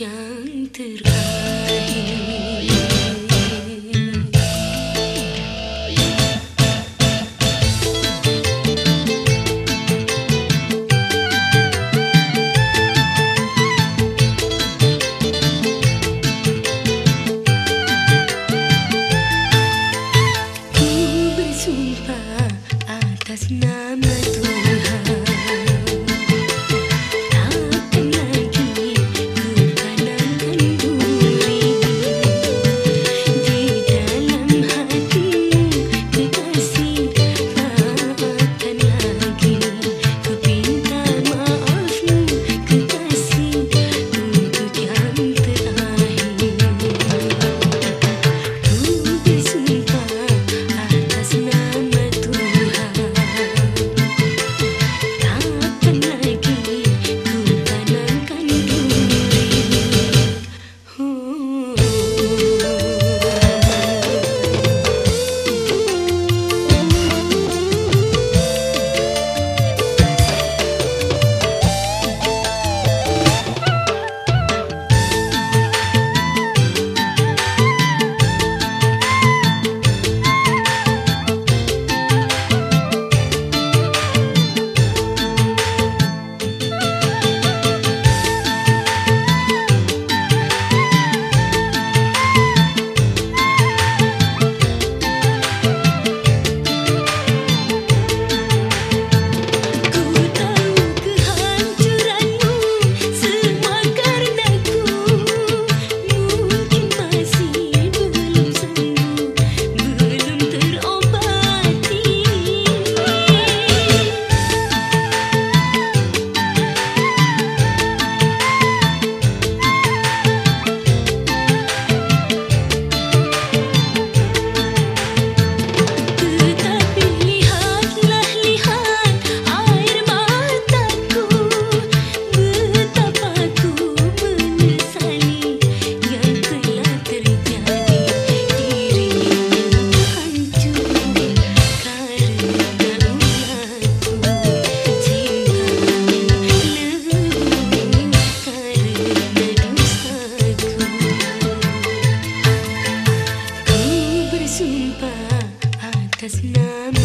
yang terkait just love.